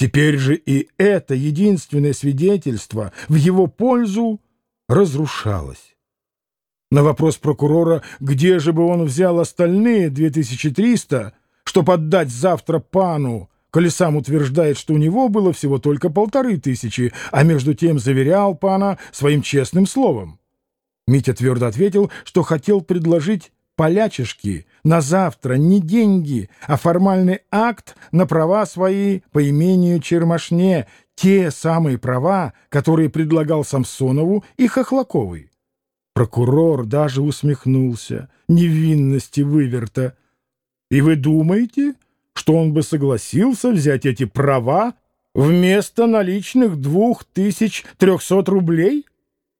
Теперь же и это единственное свидетельство в его пользу разрушалось. На вопрос прокурора, где же бы он взял остальные 2300, чтобы отдать завтра пану, коли сам утверждает, что у него было всего только полторы тысячи, а между тем заверял пана своим честным словом. Митя твердо ответил, что хотел предложить полячишки на завтра не деньги, а формальный акт на права свои по имению Чермашне, те самые права, которые предлагал Самсонову и Хохлаковой. Прокурор даже усмехнулся невинности выверта. «И вы думаете, что он бы согласился взять эти права вместо наличных двух тысяч трехсот рублей?»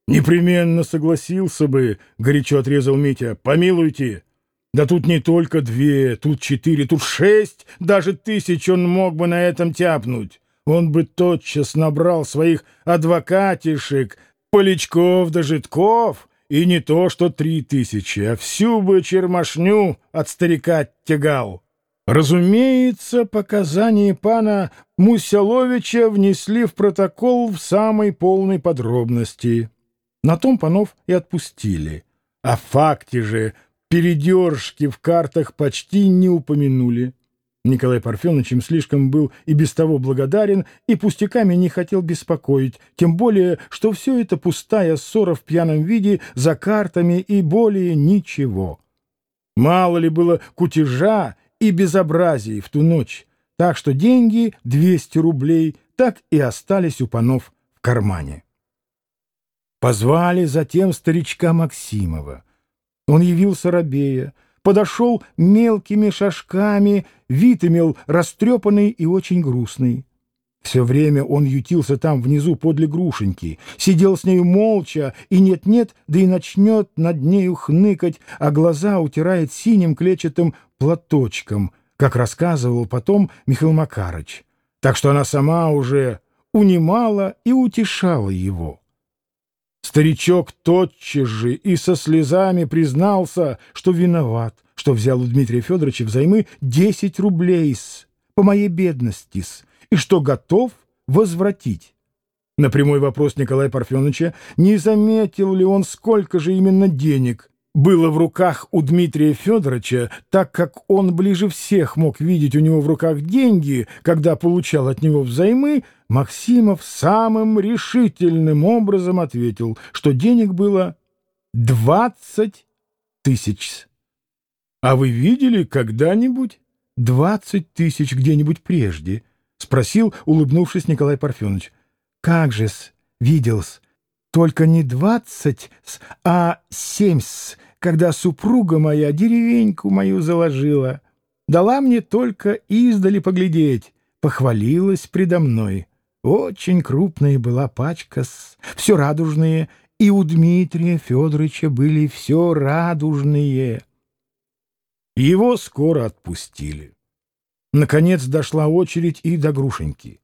«Непременно согласился бы», — горячо отрезал Митя. «Помилуйте, да тут не только две, тут четыре, тут шесть даже тысяч он мог бы на этом тяпнуть. Он бы тотчас набрал своих адвокатишек, поличков да житков, и не то что три тысячи, а всю бы чермашню от старика тягал. Разумеется, показания пана Мусяловича внесли в протокол в самой полной подробности. На том панов и отпустили. О факте же передержки в картах почти не упомянули. Николай Парфенович им слишком был и без того благодарен, и пустяками не хотел беспокоить, тем более, что все это пустая ссора в пьяном виде за картами и более ничего. Мало ли было кутежа и безобразий в ту ночь, так что деньги, 200 рублей, так и остались у панов в кармане. Позвали затем старичка Максимова. Он явился рабея, подошел мелкими шажками, вид имел растрепанный и очень грустный. Все время он ютился там внизу подле грушеньки, сидел с нею молча, и нет-нет, да и начнет над нею хныкать, а глаза утирает синим клетчатым платочком, как рассказывал потом Михаил Макарыч. Так что она сама уже унимала и утешала его. Старичок тотчас же и со слезами признался, что виноват, что взял у Дмитрия Федоровича взаймы 10 рублей с, по моей бедности с, и что готов возвратить. На прямой вопрос Николая Парфеновича, не заметил ли он, сколько же именно денег было в руках у Дмитрия Федоровича, так как он ближе всех мог видеть у него в руках деньги, когда получал от него взаймы, Максимов самым решительным образом ответил, что денег было двадцать тысяч. — А вы видели когда-нибудь двадцать тысяч где-нибудь прежде? — спросил, улыбнувшись Николай Парфенович. — Как же-с, видел-с. Только не двадцать, а семь, когда супруга моя деревеньку мою заложила. Дала мне только издали поглядеть, похвалилась предо мной. Очень крупная была пачка, -с, все радужные, и у Дмитрия Федоровича были все радужные. Его скоро отпустили. Наконец дошла очередь и до Грушеньки.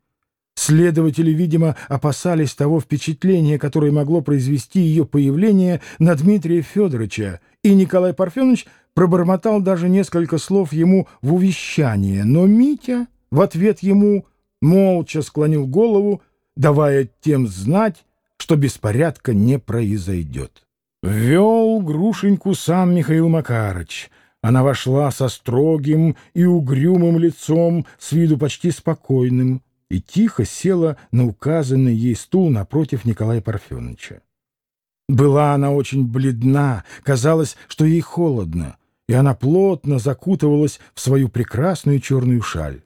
Следователи, видимо, опасались того впечатления, которое могло произвести ее появление на Дмитрия Федоровича, и Николай Парфенович пробормотал даже несколько слов ему в увещание, но Митя в ответ ему молча склонил голову, давая тем знать, что беспорядка не произойдет. Вел Грушеньку сам Михаил Макарыч. Она вошла со строгим и угрюмым лицом, с виду почти спокойным и тихо села на указанный ей стул напротив Николая Парфеновича. Была она очень бледна, казалось, что ей холодно, и она плотно закутывалась в свою прекрасную черную шаль.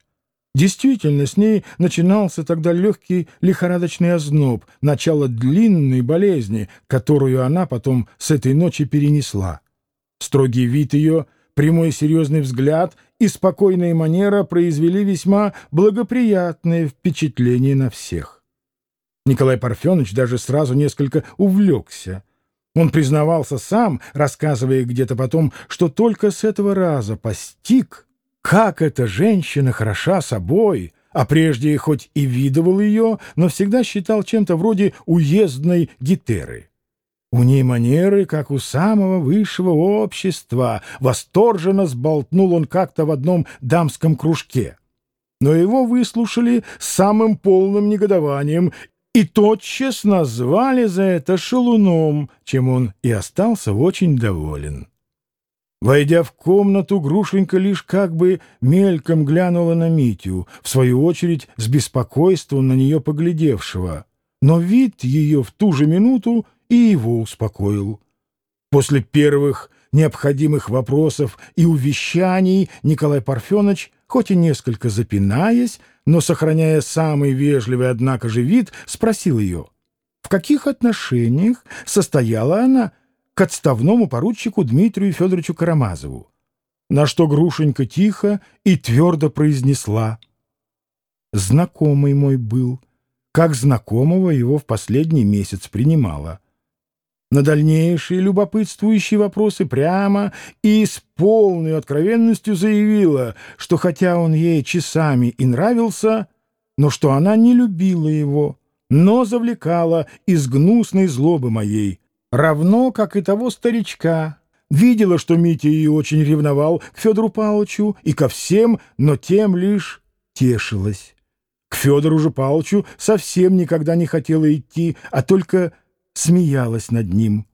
Действительно, с ней начинался тогда легкий лихорадочный озноб, начало длинной болезни, которую она потом с этой ночи перенесла. Строгий вид ее — Прямой серьезный взгляд и спокойная манера произвели весьма благоприятное впечатление на всех. Николай Парфенович даже сразу несколько увлекся. Он признавался сам, рассказывая где-то потом, что только с этого раза постиг, как эта женщина хороша собой, а прежде хоть и видывал ее, но всегда считал чем-то вроде уездной гитеры. У ней манеры, как у самого высшего общества. Восторженно сболтнул он как-то в одном дамском кружке. но его выслушали самым полным негодованием и тотчас назвали за это шалуном, чем он и остался очень доволен. Войдя в комнату, Грушенька лишь как бы мельком глянула на Митю, в свою очередь с беспокойством на нее поглядевшего. Но вид ее в ту же минуту и его успокоил. После первых необходимых вопросов и увещаний Николай Парфенович, хоть и несколько запинаясь, но сохраняя самый вежливый, однако же вид, спросил ее, в каких отношениях состояла она к отставному поручику Дмитрию Федоровичу Карамазову, на что Грушенька тихо и твердо произнесла «Знакомый мой был, как знакомого его в последний месяц принимала». На дальнейшие любопытствующие вопросы прямо и с полной откровенностью заявила, что хотя он ей часами и нравился, но что она не любила его, но завлекала из гнусной злобы моей, равно как и того старичка. Видела, что Митя ее очень ревновал к Федору Павловичу и ко всем, но тем лишь тешилась. К Федору же Павловичу совсем никогда не хотела идти, а только смеялась над ним.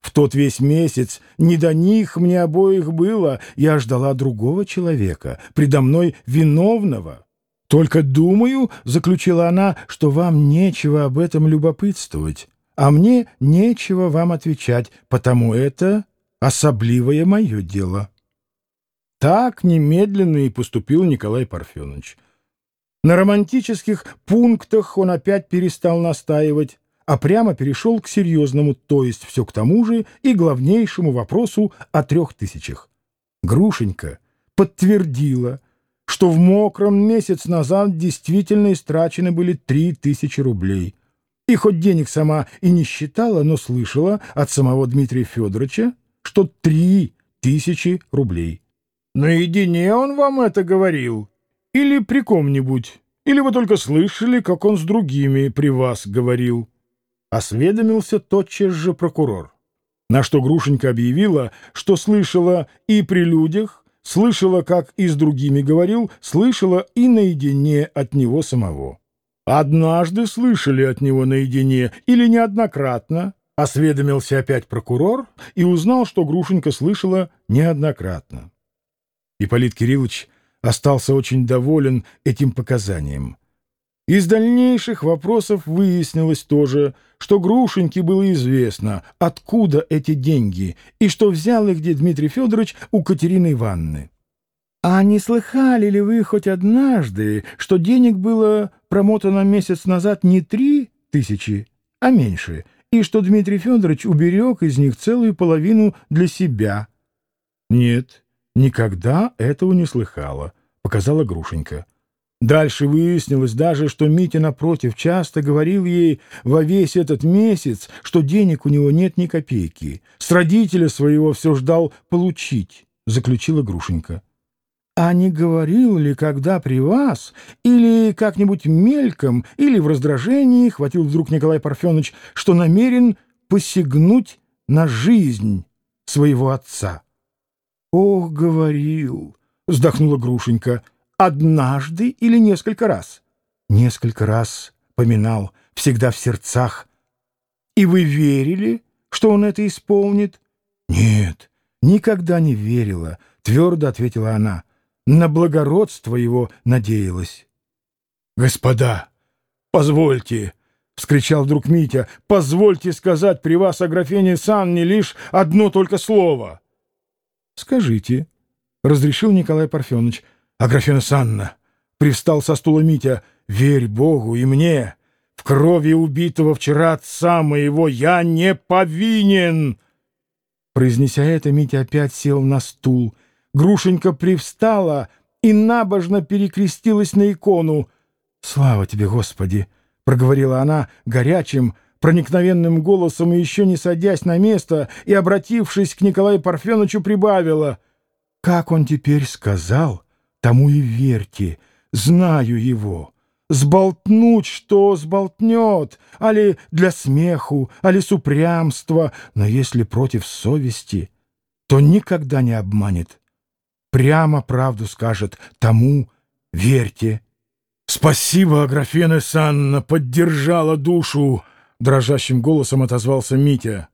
В тот весь месяц не до них мне обоих было, я ждала другого человека, предо мной виновного. Только думаю, — заключила она, — что вам нечего об этом любопытствовать а мне нечего вам отвечать, потому это особливое мое дело. Так немедленно и поступил Николай Парфенович. На романтических пунктах он опять перестал настаивать, а прямо перешел к серьезному, то есть все к тому же и главнейшему вопросу о трех тысячах. Грушенька подтвердила, что в мокром месяц назад действительно истрачены были три тысячи рублей — и хоть денег сама и не считала, но слышала от самого Дмитрия Федоровича, что три тысячи рублей. Наедине он вам это говорил? Или при ком-нибудь? Или вы только слышали, как он с другими при вас говорил? Осведомился тотчас же прокурор. На что Грушенька объявила, что слышала и при людях, слышала, как и с другими говорил, слышала и наедине от него самого. Однажды слышали от него наедине или неоднократно, осведомился опять прокурор и узнал, что Грушенька слышала неоднократно. Ипполит Кириллович остался очень доволен этим показанием. Из дальнейших вопросов выяснилось тоже, что Грушеньке было известно, откуда эти деньги, и что взял их где Дмитрий Федорович у Катерины Ивановны. «А не слыхали ли вы хоть однажды, что денег было промотано месяц назад не три тысячи, а меньше, и что Дмитрий Федорович уберег из них целую половину для себя?» «Нет, никогда этого не слыхала», — показала Грушенька. Дальше выяснилось даже, что Митя, напротив, часто говорил ей во весь этот месяц, что денег у него нет ни копейки. С родителя своего все ждал получить, — заключила Грушенька. А не говорил ли, когда при вас, или как-нибудь мельком, или в раздражении, хватил вдруг Николай Парфенович, что намерен посягнуть на жизнь своего отца? — Ох, говорил, — вздохнула Грушенька, — однажды или несколько раз? — Несколько раз поминал, всегда в сердцах. — И вы верили, что он это исполнит? — Нет, никогда не верила, — твердо ответила она. — на благородство его надеялась. — Господа, позвольте, — вскричал вдруг Митя, — позвольте сказать при вас о графине Санне лишь одно только слово. — Скажите, — разрешил Николай Парфенович, — а графина Санна, — привстал со стула Митя, — верь Богу и мне, в крови убитого вчера отца моего я не повинен. Произнеся это, Митя опять сел на стул — Грушенька привстала и набожно перекрестилась на икону. «Слава тебе, Господи!» — проговорила она горячим, проникновенным голосом и еще не садясь на место и, обратившись к Николаю Парфеновичу, прибавила. «Как он теперь сказал, тому и верьте, знаю его. Сболтнуть, что сболтнет, али для смеху, али с упрямства, но если против совести, то никогда не обманет прямо правду скажет тому верьте. Спасибо, Аграфена Санна, поддержала душу, дрожащим голосом отозвался Митя.